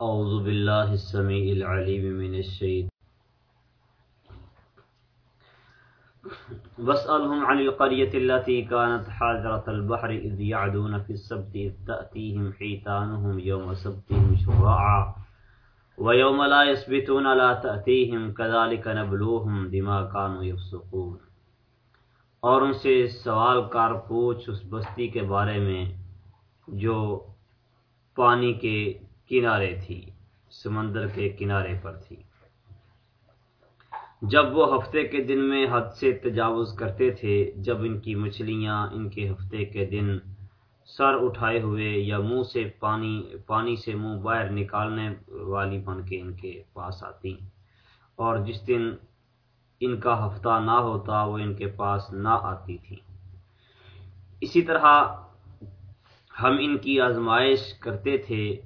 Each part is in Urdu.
أعوذ بالله السميع العليم من الشيط واسألهم عن القرية التي كانت حاضرة البحر إذ يعدون في السبت إذ تأتيهم حيتانهم يوم سبتهم شرعا ويوم لا يسبتون لا تأتيهم كذلك نبلوهم بما كانوا يفسقون اور ان سے سوال کار پوچھ اس بستی کے بارے میں جو پانی کے کنارے تھی، سمندر کے کنارے پر تھی۔ جب وہ ہفتے کے دن میں حد سے تجاوز کرتے تھے، جب ان کی مچھلیاں ان کے ہفتے کے دن سر اٹھائے ہوئے یا منہ سے پانی پانی سے منہ باہر نکالنے والی بن کے ان کے پاس آتی۔ اور جس دن ان کا ہفتہ نہ ہوتا، وہ ان کے پاس نہ آتی تھی۔ اسی طرح ہم ان کی آزمائش کرتے تھے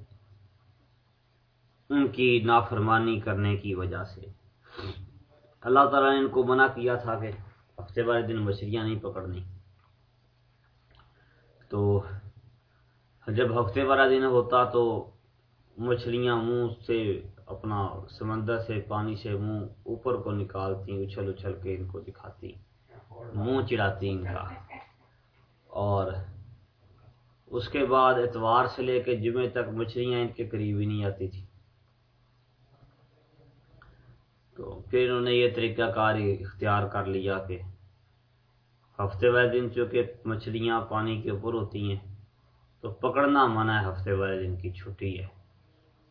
ان کی نافرمانی کرنے کی وجہ سے۔ اللہ تعالیٰ نے ان کو منع کیا تھا کہ ہفتے والے دن مچھلیاں نہیں پکڑنی۔ تو جب ہفتے والا دن ہوتا تو مچھلیاں منہ سے اپنا سمندر سے، پانی سے منہ اوپر کو نکالتی اچھل اچھل کے ان کو دکھاتی، منہ چڑھاتی ان کا۔ اور اس کے بعد اتوار سے لے کے جمعے تک مچھلیاں ان کے قریب ہی نہیں آتی تھی تو پھر انہوں نے یہ طریقہ کار اختیار کر لیا کہ ہفتے والے دن چونکہ مچھلیاں پانی کے اوپر ہوتی ہیں، تو پکڑنا منع ہے، ہفتے والے دن کی چھٹی ہے۔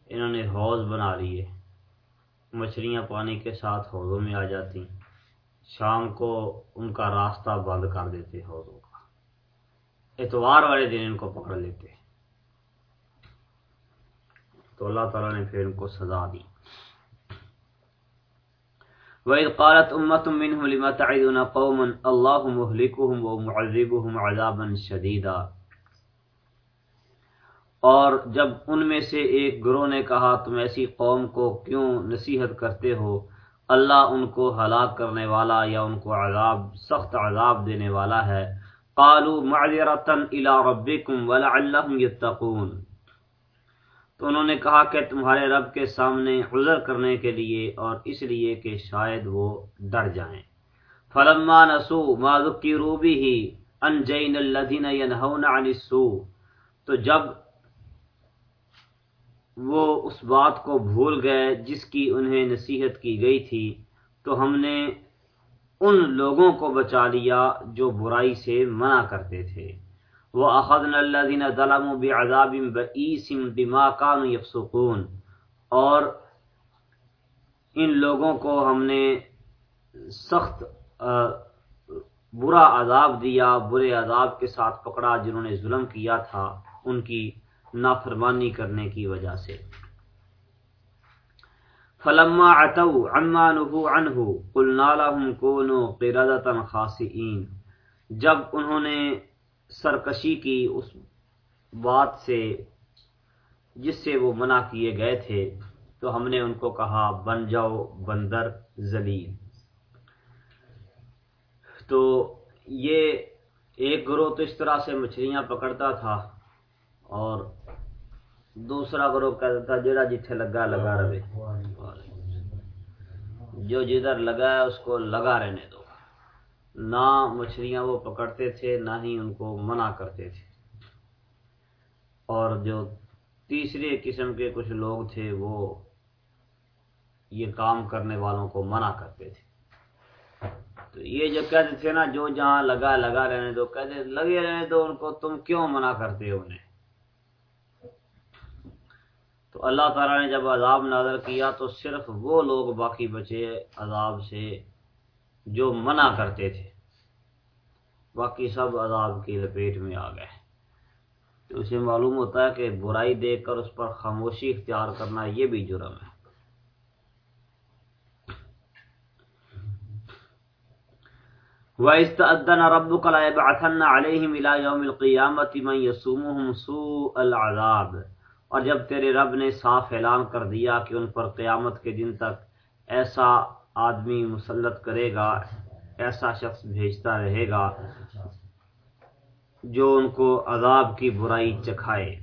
انہوں نے حوض بنا لیے۔ مچھلیاں پانی کے ساتھ حوضوں میں آ جاتی شام کو ان کا راستہ بند کر دیتے حوضوں کا۔ اتوار والے دن ان کو پکڑ لیتے تو اللہ تعالیٰ نے پھر ان کو سزا دی۔ وَإِذْ قَالَتْ أُمَّةٌ مِّنْهُمْ لِمَ تَعِدُونَ قَوْمًا اللَّهُ مُهْلِكُهُمْ وَمُعَذِّبُهُمْ عَذَابًا شَدِيدًا۔ اور جب ان میں سے ایک گروہ نے کہا، تم ایسی قوم کو کیوں نصیحت کرتے ہو؟ اللہ ان کو ہلاک کرنے والا یا ان کو عذاب، سخت عذاب دینے والا ہے۔ قالوا معذرة الى ربكم ولعلهم يتقون۔ تو انہوں نے کہا کہ تمہارے رب کے سامنے عذر کرنے کے لیے اور اس لیے کہ شاید وہ ڈر جائیں۔ فلما نسوا ما ذکروا به انجینا الذين ينهون عن السوء، تو جب وہ اس بات کو بھول گئے جس کی انہیں نصیحت کی گئی تھی، تو ہم نے ان لوگوں کو بچا لیا جو برائی سے منع کرتے تھے۔ وہ اخذن اللہ دین ظلم و بذاب بسم اور ان لوگوں کو ہم نے سخت برا عذاب دیا، برے عذاب کے ساتھ پکڑا جنہوں نے ظلم کیا تھا ان کی نافرمانی کرنے کی وجہ سے۔ فلما عتوا عما نهوا عنه، قلنا لهم كونوا قردة خاسئين۔ جب انہوں نے سرکشی کی اس بات سے جس سے وہ منع کیے گئے تھے، تو ہم نے ان کو کہا، بن جاؤ بندر ذلیل۔ تو یہ ایک گروہ تو اس طرح سے مچھلیاں پکڑتا تھا اور دوسرا گروہ کہتا تھا، جڑا جتھے لگا لگا رہے۔ جو جدھر لگا ہے، اس کو لگا رہنے دو۔ نہ مچھلیاں وہ پکڑتے تھے، نہ ہی ان کو منع کرتے تھے۔ اور جو تیسرے قسم کے کچھ لوگ تھے، وہ یہ کام کرنے والوں کو منع کرتے تھے۔ تو یہ جو کہتے تھے نا، جو جہاں لگا لگا رہنے دو۔ کہتے لگے رہنے دو، ان کو تم کیوں منع کرتے ہو انہیں؟ تو اللہ تعالیٰ نے جب عذاب نازل کیا، تو صرف وہ لوگ باقی بچے عذاب سے جو منع کرتے تھے۔ باقی سب عذاب کی لپیٹ میں آ گئے۔ تو اسے معلوم ہوتا ہے کہ برائی دیکھ کر اس پر خاموشی اختیار کرنا یہ بھی جرم ہے۔ وَإِسْتَأَذَّنَ رَبُّكَ لَيَبْعَثَنَّ عَلَيْهِمْ إِلَى يَوْمِ الْقِيَامَةِ مَنْ يَسُومُهُمْ سُوءَ الْعَذَابِ۔ اور جب تیرے رب نے صاف اعلان کر دیا کہ ان پر قیامت کے دن تک ایسا آدمی مسلط کرے گا، ایسا شخص بھیجتا رہے گا جو ان کو عذاب کی برائی چکھائے،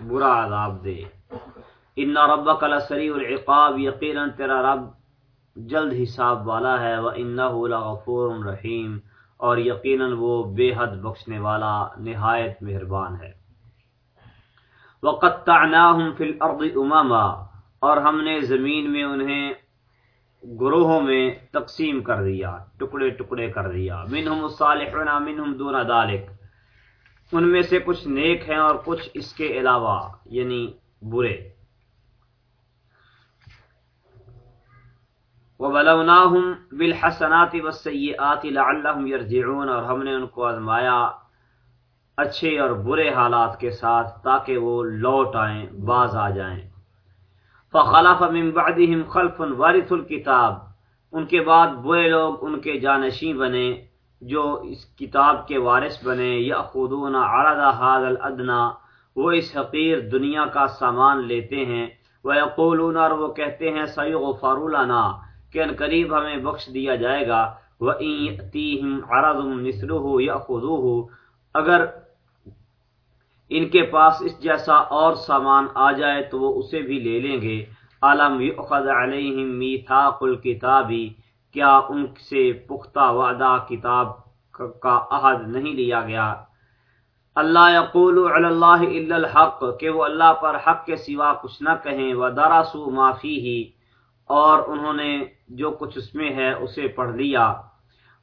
برا عذاب دے۔ ان ربک لسریع العقاب، یقینا تیرا رب جلد حساب والا ہے وہ انه لغفور رحیم۔ اور یقیناً وہ بے حد بخشنے والا، نہایت مہربان ہے۔ وَقَطَّعْنَاهُمْ فِي الْأَرْضِ أُمَامًا اور ہم نے زمین میں انہیں گروہوں میں تقسیم کر دیا، ٹکڑے ٹکڑے کر دیا۔ منہم الصالحون، منہم دون ذالک۔ ان میں سے کچھ نیک ہیں اور کچھ اس کے علاوہ یعنی برے۔ وَبَلَوْنَاهُمْ بِالْحَسَنَاتِ وَالسَّيِّئَاتِ لَعَلَّهُمْ يَرْجِعُونَ۔ اور ہم نے ان کو آزمایا اچھے اور برے حالات کے ساتھ تاکہ وہ لوٹ آئیں، باز آ جائیں۔ فَخَلَفَ مِن بَعْدِهِمْ خَلْفٌ وَارِثُ الْكِتَابِ۔ ان کے بعد برے لوگ ان کے جانشین بنے جو اس کتاب کے وارث بنے۔ یأخذون عرض هذا الادنا۔ وہ اس حقیر دنیا کا سامان لیتے ہیں۔ وَيَقُولُونَ اور وہ کہتے ہیں سَيُغْفَرُ لَنَا۔ کہ ان قریب ہمیں بخش دیا جائے گا۔ اگر ان کے پاس اس جیسا اور سامان آ جائے تو وہ اسے بھی لے لیں گے۔ عالم علیہم میثاق الکتابی کیا ان سے پختہ وعدہ کتاب کا عہد نہیں لیا گیا؟ اللہ یقول علی اللہ الا الحق، کہ وہ اللہ پر حق کے سوا کچھ نہ کہیں۔ ودرسوا ما فیہ اور انہوں نے جو کچھ اس میں ہے اسے پڑھ لیا۔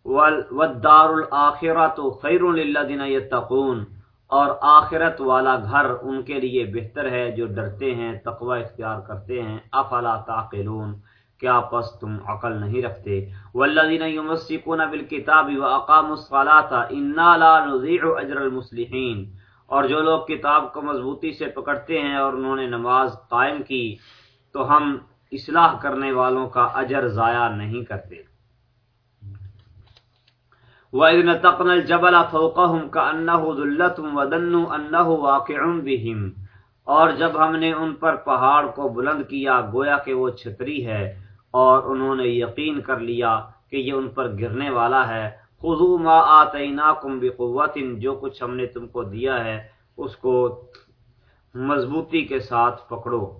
والدار الاخرۃ خیر للذین یتقون اور آخرت والا گھر ان کے لیے بہتر ہے جو ڈرتے ہیں، تقوی اختیار کرتے ہیں۔ افلا تعقلون؟ کیا پس تم عقل نہیں رکھتے؟ والذین یمسکون بالکتاب واقاموا الصلاۃ انا لا نضيع اجر المصلحین۔ اور جو لوگ کتاب کو مضبوطی سے پکڑتے ہیں اور انہوں نے نماز قائم کی، تو ہم اصلاح کرنے والوں کا اجر ضائع نہیں کرتے۔ وَإِذْ نَتَقْنَا الْجَبَلَ فَوْقَهُمْ كَأَنَّهُ ذُلَّةٌ وَدَنُّوا أَنَّهُ وَاقِعٌ بِهِمْ۔ اور جب ہم نے ان پر پہاڑ کو بلند کیا، گویا کہ وہ چھتری ہے، اور انہوں نے یقین کر لیا کہ یہ ان پر گرنے والا ہے۔ خُذُوا مَا آتَيْنَاكُمْ بِقُوَّةٍ، جو کچھ ہم نے تم کو دیا ہے، اس کو مضبوطی کے ساتھ پکڑو۔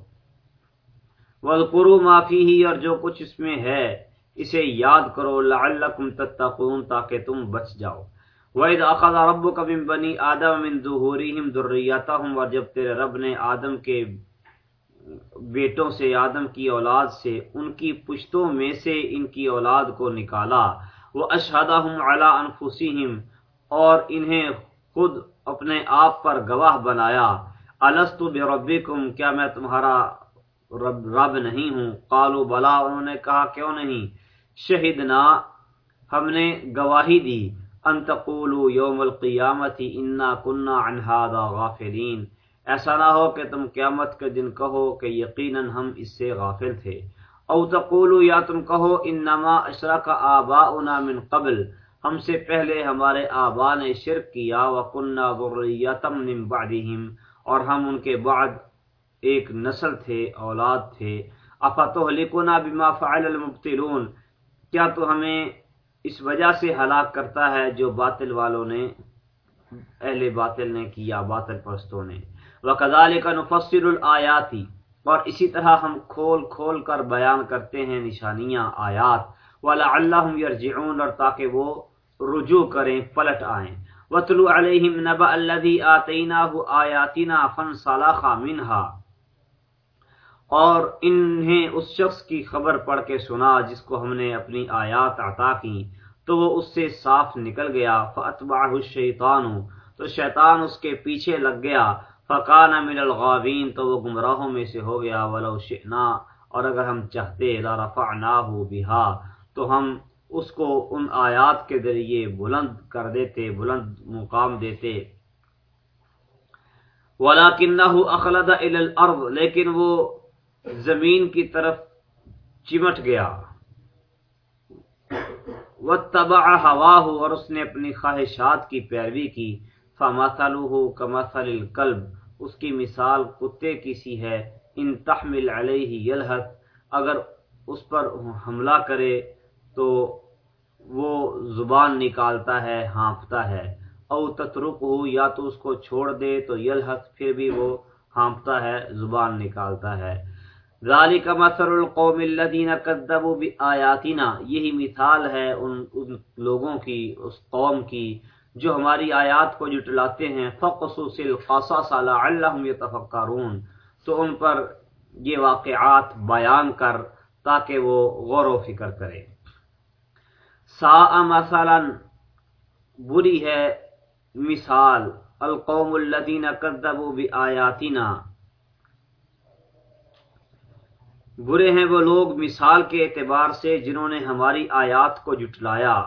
وَذْكُرُوا مَا فِيهِ، اور جو کچھ اس میں ہے اسے یاد کرو، لعلکم تتقون تاکہ تم بچ جاؤ۔ وَإِذْ أَخَذَ رَبُّكَ مِن بَنِي آدَمَ مِن ظُهُورِهِمْ ذُرِّيَّتَهُمْ، اور جب تیرے رب نے آدم کے بیٹوں سے، آدم کی اولاد سے، ان کی پشتوں میں سے ان کی اولاد کو نکالا۔ وَأَشْهَدَهُمْ عَلَىٰ أَنفُسِهِمْ، اور انہیں خود اپنے آپ پر گواہ بنایا۔ الستو بربکم کیا میں تمہارا رب رب نہیں ہوں۔ قالو بلا، انہوں نے کہا، کیوں نہیں؟ شہدنا، ہم نے گواہی دی۔ ان یوم القیامت، انا كنا عن هذا غافلین۔ ایسا نہ ہو کہ تم قیامت کے دن کہو کہ یقینا ہم اس سے غافل تھے۔ او تقولوا، یا تم کہو، انما اشرک آباؤنا من قبل۔ ہم سے پہلے ہمارے آبا نے شرک کیا وکنا ذریۃ من بعدهم اور ہم ان کے بعد ایک نسل تھے، اولاد تھے۔ افتح لکنا بما فعل المبتلون کیا تو ہمیں اس وجہ سے ہلاک کرتا ہے جو باطل والوں نے، اہل باطل نے کیا، باطل پرستوں نے؟ وکذالک نفصل الآیاتی۔ اور اسی طرح ہم کھول کھول کر بیان کرتے ہیں نشانیاں، آیات۔ ولعلہم یرجعون۔ اور تاکہ وہ رجوع کریں، پلٹ آئیں۔ وَتْلُوا عَلَيْهِمْ نَبَأَ الَّذِي آتَيْنَاهُ آيَاتِنَا فَانْسَلَخَ مِنْهَا۔ اور انہیں اس شخص کی خبر پڑھ کے سنا جس کو ہم نے اپنی آیات عطا کی، تو وہ اس سے صاف نکل گیا۔ فَأَتْبَعَهُ الشَّيْطَانُ، تو شیطان اس کے پیچھے لگ گیا۔ فَقَانَ مِنَ الْغَابِينَ، تو وہ گمراہوں میں سے ہو گیا۔ وَلَوْ شِئْنَا، اور اگر ہم چاہتے، لَرَفَعْنَاهُ بِهَا، تو ہم اس کو ان آیات کے ذریعے بلند کر دیتے، بلند مقام دیتے۔ وَلَكِنَّهُ أَخْلَدَ إِلَى الْأَرْضِ، لیکن وہ زمین کی طرف چمٹ گیا۔ وہ تباہ ہوا ہو اور اس نے اپنی خواہشات کی پیروی کی۔ فماسل ہو کماسل القلب اس کی مثال کتے کی سی ہے۔ ان تحمل علیہ یلحت اگر اس پر حملہ کرے تو وہ زبان نکالتا ہے، ہانپتا ہے۔ او تترک ہو یا تو اس کو چھوڑ دے تو یلحت پھر بھی وہ ہانپتا ہے، زبان نکالتا ہے۔ ذالک مثل القوم الذین کذبوا بآیاتنا یہی مثال ہے ان, ان لوگوں کی اس قوم کی جو ہماری آیات کو جٹلاتے ہیں فقصص القصص لعلهم يتفکرون تو ان پر یہ واقعات بیان کر تاکہ وہ غور و فکر کرے۔ سا مثلا بری ہے مثال القوم الذین کذبوا بآیاتنا برے ہیں وہ لوگ مثال کے اعتبار سے جنہوں نے ہماری آیات کو جٹلایا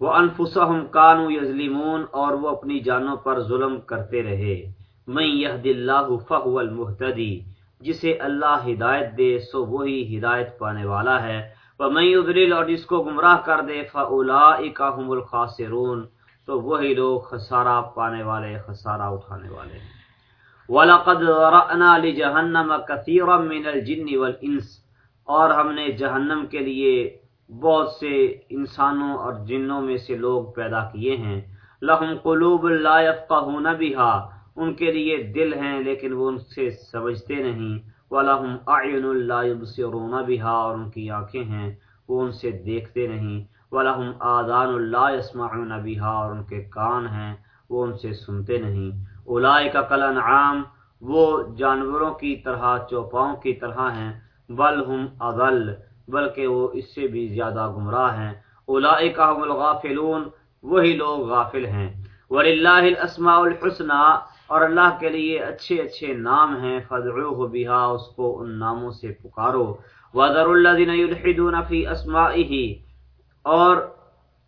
وہ انفسہم کانو یظلمون اور وہ اپنی جانوں پر ظلم کرتے رہے۔ میں یہ اللہ فہو المحتدی جسے اللہ ہدایت دے سو وہی ہدایت پانے والا ہے۔ وہ میں ادریل اور جس کو گمراہ کر دے فلا الخاسرون، تو وہی لوگ خسارہ پانے والے، خسارہ اٹھانے والے۔ ہیں وَلَقَدْ رَأْنَا لِجَهَنَّمَ كَثِيرًا مِنَ الْجِنِّ وَالْإِنسِ۔ اور ہم نے جہنم کے لیے بہت سے انسانوں اور جنوں میں سے لوگ پیدا کیے ہیں۔ لَهُمْ قُلُوبٌ لَا يَفْقَهُونَ بِهَا۔ ان کے لیے دل ہیں لیکن وہ ان سے سمجھتے نہیں۔ وَلَهُمْ أَعْيُنٌ لَا يُبْصِرُونَ بِهَا۔ اور ان کی آنکھیں ہیں، وہ ان سے دیکھتے نہیں۔ وَلَهُمْ آذَانٌ لَا يَسْمَعُونَ بِهَا۔ اور ان کے کان ہیں، وہ ان سے سنتے نہیں۔ اولائے کا کل انعام وہ جانوروں کی طرح، چوپاؤں کی طرح ہیں، بل ہم اضل، بلکہ وہ اس سے بھی زیادہ گمراہ ہیں۔ اولائے کا ہم الغافلون، وہی لوگ غافل ہیں۔ وللہ الاسماء الحسنى اور اللہ کے لیے اچھے اچھے نام ہیں۔ فدعوه بها اس کو ان ناموں سے پکارو۔ وذر الذين يلحدون في اسمائه، اور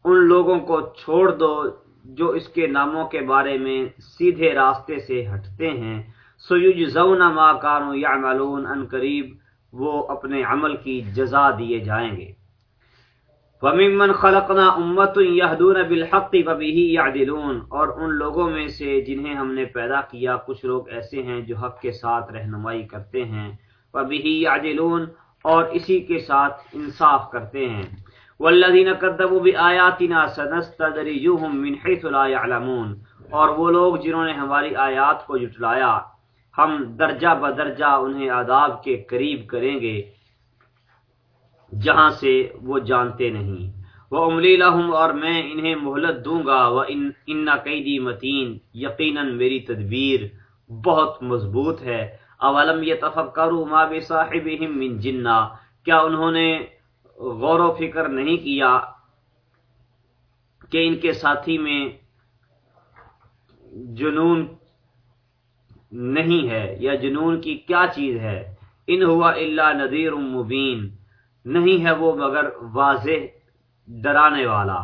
ان لوگوں کو چھوڑ دو جو اس کے ناموں کے بارے میں سیدھے راستے سے ہٹتے ہیں سوج زون ما کانو یعملون، ان قریب وہ اپنے عمل کی جزا دیے جائیں گے۔ وَمِمَّنْ خَلَقْنَا أُمَّةٌ يَهْدُونَ بِالْحَقِّ وَبِهِ يَعْدِلُونَ، اور ان لوگوں میں سے جنہیں ہم نے پیدا کیا، کچھ لوگ ایسے ہیں جو حق کے ساتھ رہنمائی کرتے ہیں۔ وَبِهِ يَعْدِلُونَ، اور اسی کے ساتھ انصاف کرتے ہیں۔ والذین کذبوا بآیاتنا سنستدرجوهم من حيث لا يعلمون اور وہ لوگ جنہوں نے ہماری آیات کو جھٹلایا، ہم درجہ بدرجہ انہیں عذاب کے قریب کریں گے، جہاں سے وہ جانتے نہیں۔ وہ املی لہم اور میں انہیں مہلت دوں گا وہ ان قیدی متین یقیناً میری تدبیر بہت مضبوط ہے۔ اولم یہ تفکروا ما بصاحبهم من جنہ کیا انہوں نے غور و فکر نہیں کیا کہ ان کے ساتھی میں جنون نہیں ہے یا جنون کی کیا چیز ہے۔ ان ہوا اللہ نذیر مبین، نہیں ہے وہ مگر واضح ڈرانے والا۔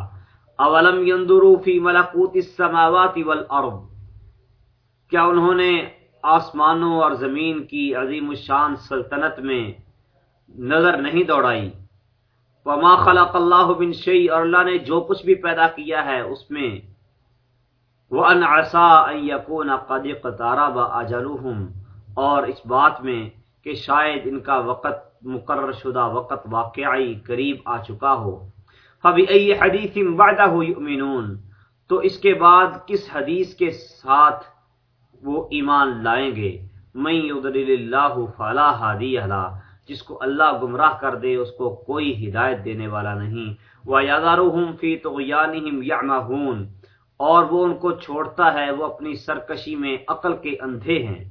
اولم یندرو فی ملکوت السماوات والارض۔ کیا انہوں نے آسمانوں اور زمین کی عظیم الشان سلطنت میں نظر نہیں دوڑائی؟ وما خلق اللہ بن شعی اور اللہ نے جو کچھ بھی پیدا کیا ہے اس میں وہ ان عصا یقون قد قطارہ اجلحم اور اس بات میں کہ شاید ان کا وقت مقرر شدہ وقت واقعی قریب آ چکا ہو۔ فبی ائی حدیث وعدہ یؤمنون تو اس کے بعد کس حدیث کے ساتھ وہ ایمان لائیں گے؟ میں یضلل اللہ فلا ہادی اللہ جس کو اللہ گمراہ کر دے، اس کو کوئی ہدایت دینے والا نہیں۔ وہ یادارہم فی طغیانہم یعمہون اور وہ ان کو چھوڑتا ہے، وہ اپنی سرکشی میں عقل کے اندھے ہیں۔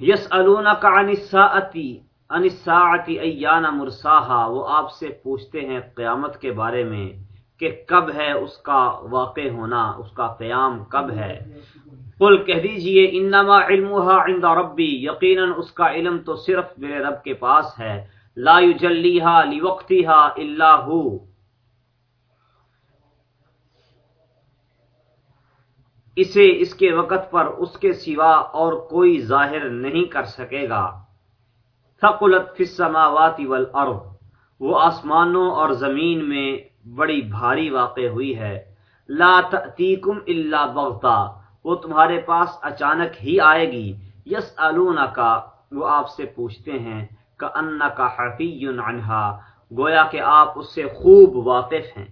یسألونک عن الساعتی عن الساعتی ایان مرساہا وہ آپ سے پوچھتے ہیں قیامت کے بارے میں کہ کب ہے اس کا واقع ہونا، اس کا قیام کب ہے؟ قل کہہ دیجیے، انما علمها عند ربی. یقینا اس کا علم تو صرف میرے رب کے پاس ہے. لا یجلیها لوقتها الا هو اسے اس کے وقت پر اس کے سوا اور کوئی ظاہر نہیں کر سکے گا. ثقلت فی السماوات والارض. وہ آسمانوں اور زمین میں بڑی بھاری واقع ہوئی ہے. لا تأتیکم الا بغتا. وہ تمہارے پاس اچانک ہی آئے گی۔ یس کا وہ آپ سے پوچھتے ہیں کہ ان کا حفی عنہا، گویا کہ آپ اس سے خوب واقف ہیں۔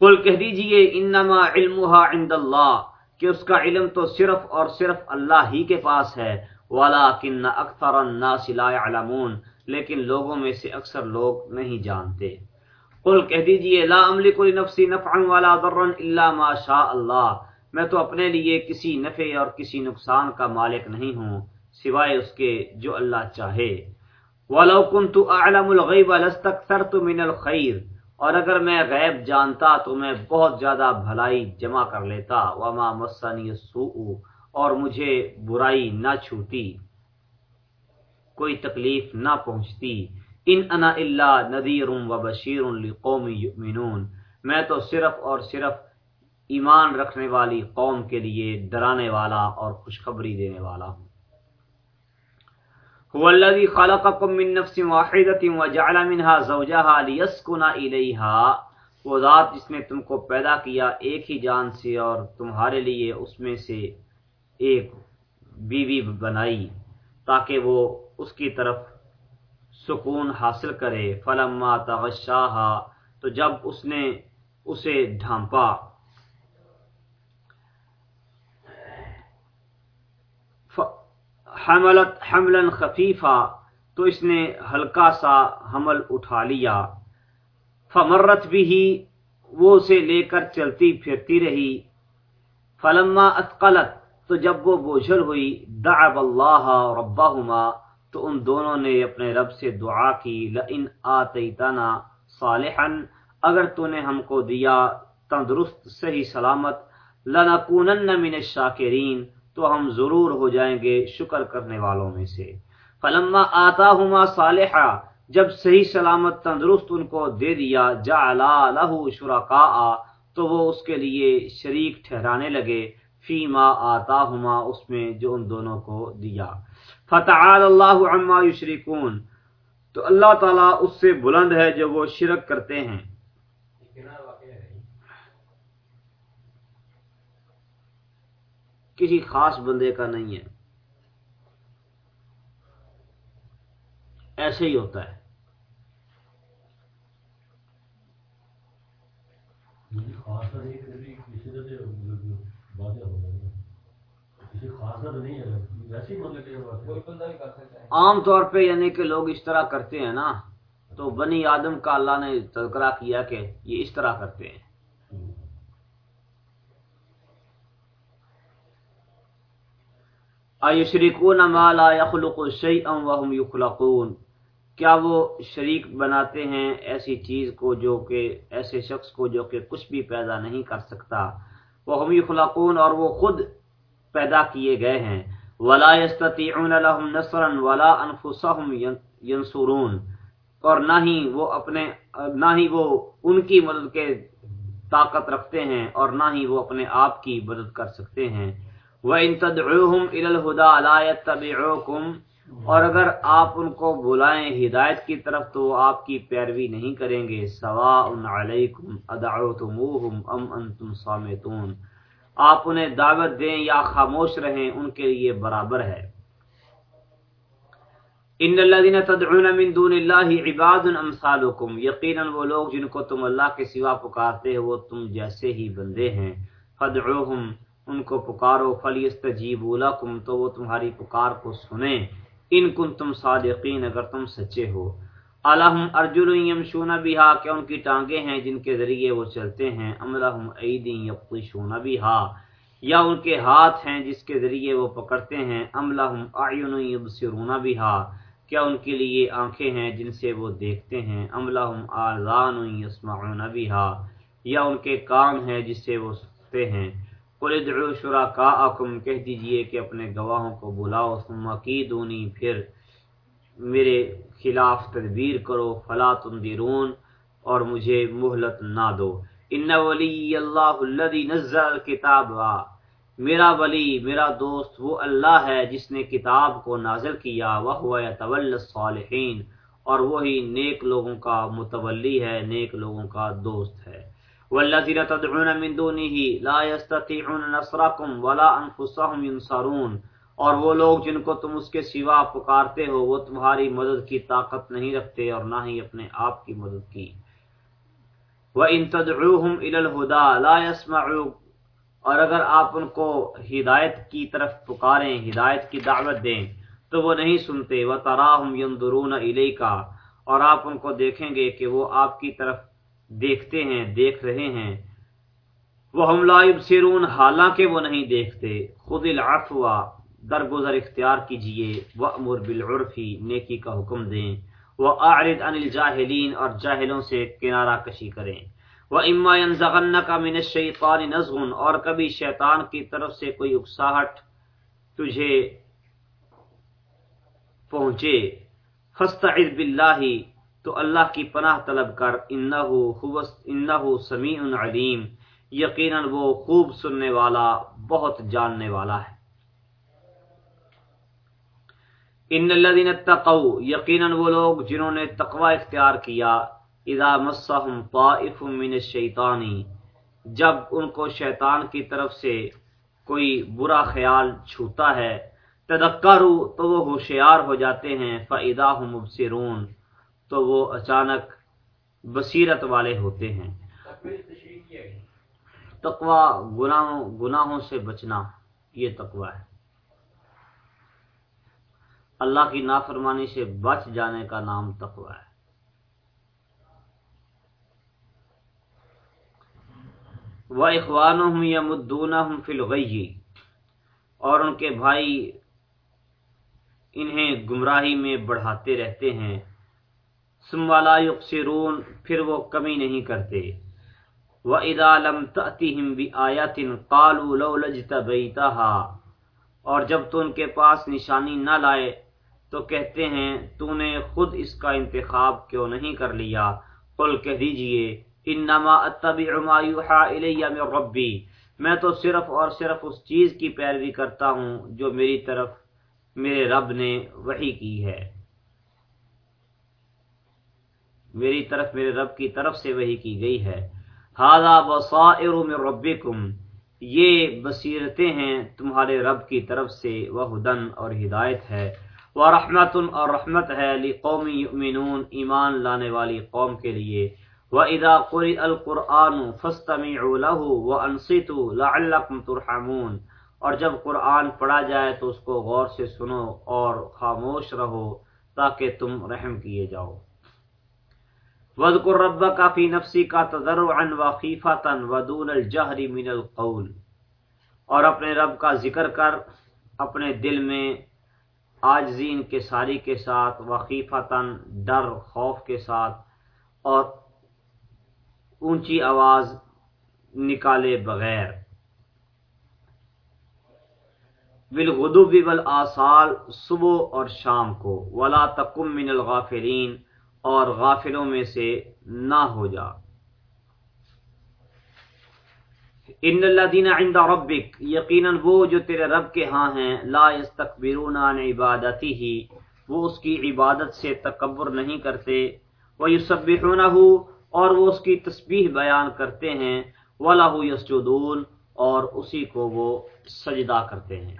قل کہہ دیجیے، انما علمها عند اللہ، کہ اس کا علم تو صرف اور صرف اللہ ہی کے پاس ہے۔ ولیکن اکثر الناس لا يعلمون، لیکن لوگوں میں سے اکثر لوگ نہیں جانتے۔ قل کہہ دیجیے، لا املک لنفسی نفعا ولا ضرا الا ما شاء اللہ۔ میں تو اپنے لیے کسی نفع اور کسی نقصان کا مالک نہیں ہوں، سوائے اس کے جو اللہ چاہے۔ وَلَوْ كُنْتُ أَعْلَمُ الْغَيْبَ لَسْتَكْثَرْتُ مِنَ الْخَيْرِ۔ اور اگر میں غیب جانتا تو میں بہت زیادہ بھلائی جمع کر لیتا۔ وما مسنی السوء۔ اور مجھے برائی نہ چھوتی، کوئی تکلیف نہ پہنچتی۔ ان انا الا نذیر و بشیر لقوم یؤمنون۔ میں تو صرف اور صرف ایمان رکھنے والی قوم کے لیے ڈرانے والا اور خوشخبری دینے والا ہوں۔ هو الذي خلقكم من نفس واحدة وجعل منها زوجها ليسكن إليها وہ ذات جس نے تم کو پیدا کیا ایک ہی جان سے اور تمہارے لیے اس میں سے ایک بیوی بنائی تاکہ وہ اس کی طرف سکون حاصل کرے۔ فلما تغشاہا تو جب اس نے اسے ڈھانپا۔ حملت حملا خفیفہ تو اس نے ہلکا سا حمل اٹھا لیا۔ فمرت بھی وہ اسے لے کر چلتی پھرتی رہی۔ فلما اتقلت تو جب وہ بوجھل ہوئی، دعب اللہ ربہما تو ان دونوں نے اپنے رب سے دعا کی، لئن آتیتنا صالحا، اگر تو نے ہم کو دیا تندرست، صحیح سلامت، لنکونن من الشاکرین، تو ہم ضرور ہو جائیں گے شکر کرنے والوں میں سے۔ فلما آتا ہما صالحہ جب صحیح سلامت تندرست ان کو دے دیا جا لہ شرکا تو وہ اس کے لیے شریک ٹھہرانے لگے۔ فی ما آتا ہما اس میں جو ان دونوں کو دیا۔ فتح اللہ عما یشرکون۔ تو اللہ تعالیٰ اس سے بلند ہے جو وہ شرک کرتے ہیں۔ کسی خاص بندے کا نہیں ہے۔ ایسے ہی ہوتا ہے۔ عام طور پہ یعنی کہ لوگ اس طرح کرتے ہیں نا تو بنی آدم کا اللہ نے تذکرہ کیا کہ یہ اس طرح کرتے ہیں۔ ایشرکون ما لا یخلق شیئا وهم یخلقون؟ کیا وہ شریک بناتے ہیں ایسی چیز کو جو کہ ایسے شخص کو جو کہ کچھ بھی پیدا نہیں کر سکتا؟ وہ ہم یخلقون اور وہ خود پیدا کیے گئے ہیں۔ ولا يستطيعون لهم نصرا ولا انفسهم ينصرون۔ اور نہ ہی وہ اپنے، نہ ہی وہ ان کی مدد کے طاقت رکھتے ہیں اور نہ ہی وہ اپنے آپ کی مدد کر سکتے ہیں۔ وَإِن تَدْعُوهُمْ إِلَى الْهُدَى لَا يَتَّبِعُوكُمْ۔ اور اگر آپ ان کو بلائیں ہدایت کی طرف تو وہ آپ کی پیروی نہیں کریں گے۔ سواء علیکم ادعوتموہم ام انتم صامتون۔ آپ انہیں دعوت دیں یا خاموش رہیں، ان کے لیے برابر ہے۔ ان الذين تدعون من دون الله عباد امثالكم یقینا وہ لوگ جن کو تم اللہ کے سوا پکارتے ہو، وہ تم جیسے ہی بندے ہیں۔ فدعوهم ان کو پکارو فلیستجیب لکم، تو وہ تمہاری پکار کو سنیں۔ ان کن تم صادقین، اگر تم سچے ہو۔ الہم ارجل یمشون بها کہ ان کی ٹانگیں ہیں جن کے ذریعے وہ چلتے ہیں، ام لہم ایدی یبطشون بها یا ان کے ہاتھ ہیں جس کے ذریعے وہ پکڑتے ہیں، ام لہم اعین یبصرون بها کیا ان کے لیے آنکھیں ہیں جن سے وہ دیکھتے ہیں، ام لہم آذان یسمعون بها یا ان کے کان ہیں جس سے وہ سنتے ہیں۔ قل ادعو شرکاءکم، کہہ دیجیے کہ اپنے گواہوں کو بلاؤ، ثم دونی پھر۔ میرے خلاف تدبیر کرو، فلا تنذرون اور مجھے مہلت نہ دو۔ ان ولی اللہ الذي نزل الكتاب میرا ولی، میرا دوست وہ اللہ ہے جس نے کتاب کو نازل کیا وہ يتول الصالحین۔ اور وہی نیک لوگوں کا متولی ہے، نیک لوگوں کا دوست ہے۔ والذين تدعون من دونه لا يستطيعون نصركم ولا انفسهم ينصرون اور وہ لوگ جن کو تم اس کے سوا پکارتے ہو، وہ تمہاری مدد کی طاقت نہیں رکھتے اور نہ ہی اپنے آپ کی مدد کی۔ وَإِن تَدْعُوهُمْ إِلَى الْهُدَى لَا يَسْمَعُوا۔ اور اگر آپ ان کو ہدایت کی طرف پکاریں، ہدایت کی دعوت دیں، تو وہ نہیں سنتے۔ وَتَرَاهُمْ يَنْظُرُونَ إِلَيْكَ۔ اور آپ ان کو دیکھیں گے کہ وہ آپ کی طرف دیکھتے ہیں، دیکھ رہے ہیں۔ وہ ہم لائب سرون حالانکہ وہ نہیں دیکھتے۔ خود العفو۔ درگزر اختیار کیجیے، وَأْمُرْ بِالْعُرْفِ، نیکی کا حکم دیں وہ عارد ان الجاہلین اور جاہلوں سے کنارہ کشی کریں وہ اما ینزغن کا من الشیطان نزغن اور کبھی شیطان کی طرف سے کوئی اکساہٹ تجھے پہنچے، فاستعذ باللہ، تو اللہ کی پناہ طلب کر، انہو انہو سمیع علیم، یقیناً وہ خوب سننے والا، بہت جاننے والا ہے۔ ان الذين اتقوا، یقینا وہ لوگ جنہوں نے تقوی اختیار کیا، اذا مسهم طائف من الشیطان، جب ان کو شیطان کی طرف سے کوئی برا خیال چھوتا ہے، تذکروا، تو وہ ہوشیار ہو جاتے ہیں فاذا هم مبصرون، تو وہ اچانک بصیرت والے ہوتے ہیں۔ تقوی، گناہوں گناہوں سے بچنا، یہ تقوی ہے۔ اللہ کی نافرمانی سے بچ جانے کا نام تقوی ہے۔ وہ اخوان ہوں یا مدونہ ہوں فلغی اور ان کے بھائی انہیں گمراہی میں بڑھاتے رہتے ہیں۔ سموالا یقصرون پھر وہ کمی نہیں کرتے۔ وہ ادا لم تم بھی آیا تن کالو لو لجتا اور جب تو ان کے پاس نشانی نہ لائے تو کہتے ہیں، تو نے خود اس کا انتخاب کیوں نہیں کر لیا؟ قل کہہ دیجیے، انما اتبع ما یوحا الی من ربی، میں تو صرف اور صرف اس چیز کی پیروی کرتا ہوں جو میری طرف، میرے رب نے وحی کی ہے۔ میری طرف، میرے رب کی طرف سے وحی کی گئی ہے۔ ہاذا بصائر من ربکم، یہ بصیرتیں ہیں تمہارے رب کی طرف سے، وہ ہدن اور ہدایت ہے۔ وہ رحمت اور رحمت ہے علی قومی یؤمنون ایمان لانے والی قوم کے لیے۔ وہ ادا قری القرآن فستمی و انصیت لعلکم ترحمون۔ اور جب قرآن پڑھا جائے تو اس کو غور سے سنو اور خاموش رہو تاکہ تم رحم کیے جاؤ۔ وذکر رب فی نفسی کا تذرعا و خیفتا ودون الجہر من القول۔ اور اپنے رب کا ذکر کر اپنے دل میں آجزین کے ساری کے ساتھ، وقیفتاً ڈر، خوف کے ساتھ اور اونچی آواز نکالے بغیر۔ بالغدو بل آسال صبح اور شام کو۔ ولا تکم من الغافلین اور غافلوں میں سے نہ ہو جا۔ ان الذين عند ربك یقینا وہ جو تیرے رب کے ہاں ہیں، لا يستكبرون عن عبادته وہ اس کی عبادت سے تکبر نہیں کرتے وہ ويسبحونه اور وہ اس کی تسبیح بیان کرتے ہیں، وله يسجدون اور اسی کو وہ سجدہ کرتے ہیں۔